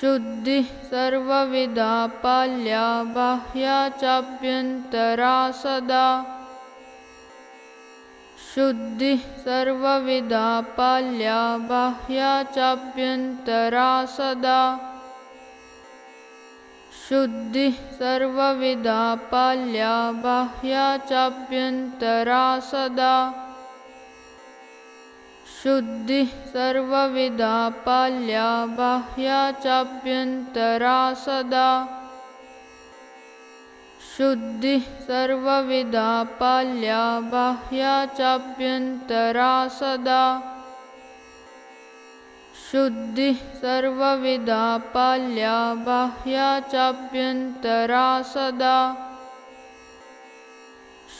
शुद्धिः सर्वविधा पाल्या बाह्या चाभ्यन्तरा सदा। शुद्धिः सर्वविधा पाल्या बाह्या चाभ्यन्तरा सदा। शुद्धिः सर्वविधा पाल्या बाह्या चाभ्यन्तरा सदा शुद्धिः सर्वविधा पाल्या बाह्या चाभ्यन्तरा सदा। शुद्धिः सर्वविधा पाल्या बाह्या चाभ्यन्तरा सदा। शुद्धिः सर्वविधा पाल्या बाह्या चाभ्यन्तरा सदा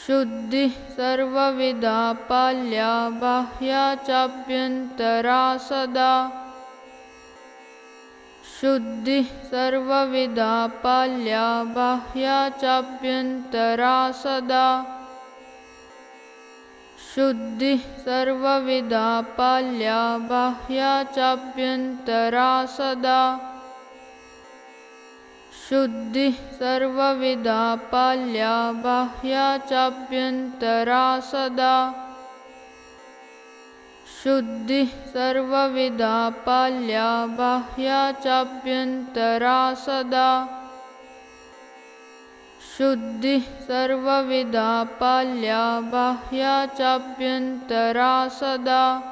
शुद्धिः सर्वविधा पाल्या बाह्या चाभ्यन्तरा सदा। शुद्धिः सर्वविधा पाल्या बाह्या चाभ्यन्तरा सदा। शुद्धिः सर्वविधा पाल्या बाह्या चाभ्यन्तरा सदा शुद्धिः सर्वविधा पाल्या बाह्या चाभ्यन्तरा सदा। शुद्धिः सर्वविधा पाल्या बाह्या चाभ्यन्तरा सदा। शुद्धिः सर्वविधा पाल्या बाह्या चाभ्यन्तरा सदा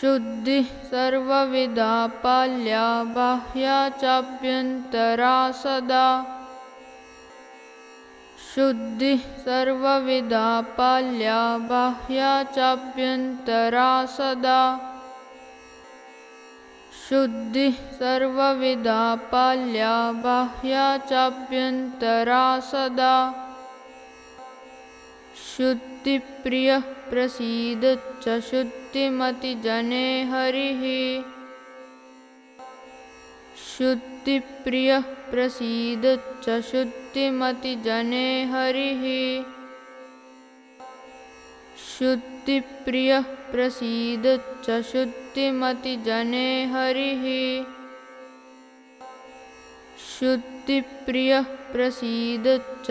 शुद्धिः सर्वविधा पाल्या बाह्या चाभ्यन्तरा सदा। शुद्धिः सर्वविधा पाल्या बाह्या चाभ्यन्तरा सदा। शुद्धिः सर्वविधा पाल्या बाह्या चाभ्यन्तरा सदा शुद्धिप्रियः प्रसीदच्च शुद्धिमतिजने हरिः। शुद्धिप्रियः प्रसीदच्च शुद्धिमतिजने हरिः। शुद्धिप्रियः प्रसीदच्च शुद्धिमतिजने हरिः। शुद्धिप्रियः प्रसीदच्च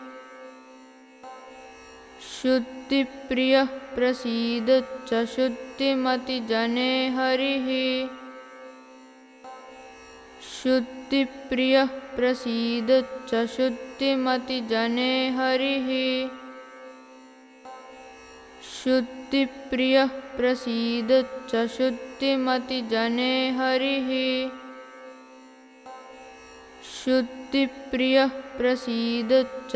शुद्धिप्रियः प्रसीदच्च शुद्धिमतिजने हरिः। शुद्धिप्रियः प्रसीदच्च शुद्धिमतिजने हरिः। शुद्धिप्रियः प्रसीदच्च शुद्धिमतिजने हरिः। शुद्धिप्रियः प्रसीदच्च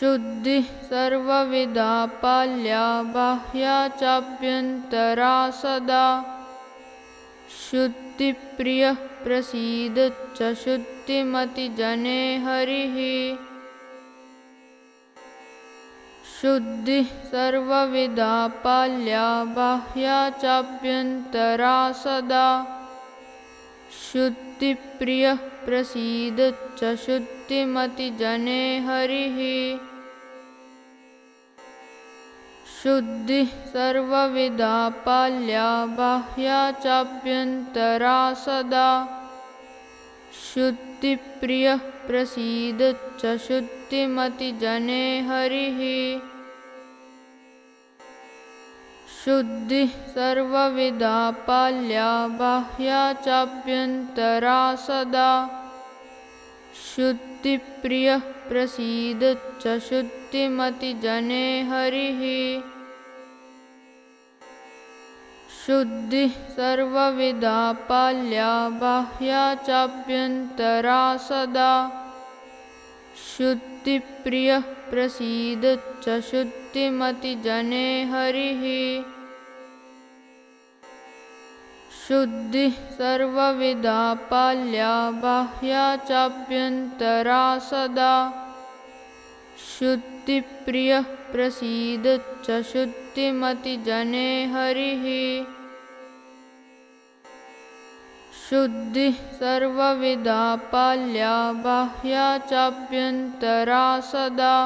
शुद्धिः सर्वविधा पाल्या बाह्या चाभ्यन्तरा सदा। शुद्धिप्रियः प्रसीदच्च शुद्धिमतिजने हरिः। शुद्धिः सर्वविधा पाल्या बाह्या चाभ्यन्तरा सदा शुद्धिप्रियः प्रसीदच्च शुद्धिमतिजने हरिः। शुद्धिः सर्वविधा पाल्या बाह्या चाभ्यन्तरा सदा शुद्धिप्रियः प्रसीदच्च शुद्धिमतिजने हरिः शुद्धिः सर्वविधा पाल्या बाह्या चाभ्यन्तरा सदा। शुद्धिप्रियः प्रसीदच्च शुद्धिमतिजने हरिः। शुद्धिः सर्वविधा पाल्या बाह्या चाभ्यन्तरा सदा। शुद्धिप्रियः प्रसीदच्च शुद्धिमतिजने हरिः शुद्धिः सर्वविधा पाल्या बाह्या चाभ्यन्तरा सदा। शुद्धिप्रियः प्रसीदच्च शुद्धिमतिजने हरिः। शुद्धिः सर्वविधा पाल्या बाह्या चाभ्यन्तरा सदा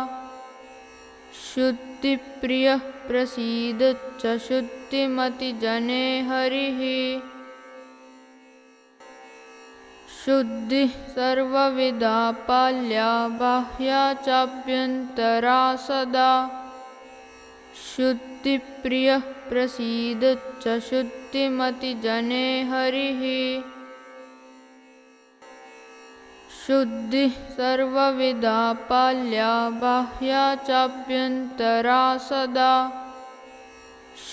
शुद्धिप्रियः प्रसीदच्च शुद्धिमतिजने हरिः। शुद्धिः सर्वविधा पाल्या बाह्या चाभ्यन्तरा सदा। शुद्धिप्रियः प्रसीदच्च शुद्धिमतिजने हरिः शुद्धिः सर्वविधा पाल्या बाह्या चाभ्यन्तरा सदा।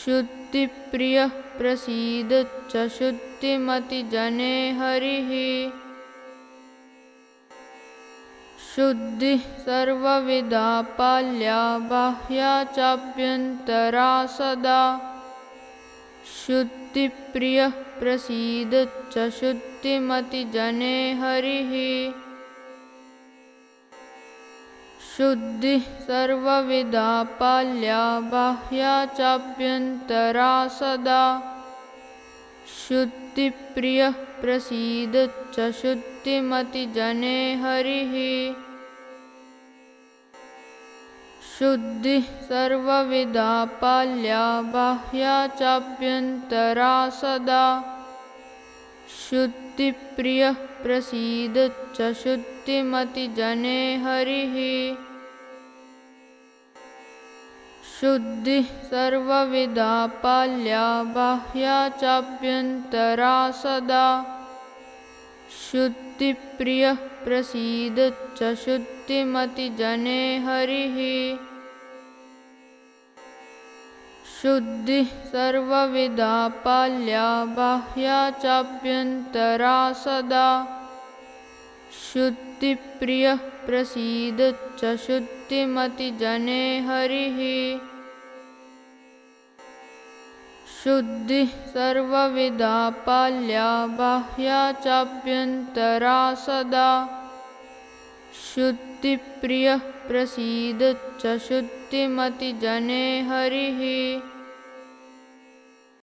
शुद्धिप्रियः प्रसीदच्च शुद्धिमतिजने हरिः। शुद्धिः सर्वविधा पाल्या बाह्या चाभ्यन्तरा सदा। शुद्धिप्रियः प्रसीदच्च शुद्धिमतिजने हरिः शुद्धिः सर्वविधा पाल्या बाह्या चाभ्यन्तरा सदा। शुद्धिप्रियः प्रसीदच्च शुद्धिमतिजने हरिः। शुद्धिः सर्वविधा पाल्या बाह्या चाभ्यन्तरा सदा। शुद्धिप्रियः प्रसीदच्च शुद्धिमतिजने हरिः शुद्धिः सर्वविधा पाल्या बाह्या चाभ्यन्तरा सदा। शुद्धिप्रियः प्रसीदच्च शुद्धिमतिजने हरिः। शुद्धिः सर्वविधा पाल्या बाह्या चाभ्यन्तरा सदा शुद्धिप्रियः प्रसीदच्च शुद्धिमतिजने हरिः। शुद्धिः सर्वविधा पाल्या बाह्या चाभ्यन्तरा सदा। शुद्धिप्रियः प्रसीदच्च शुद्धिमतिजने हरिः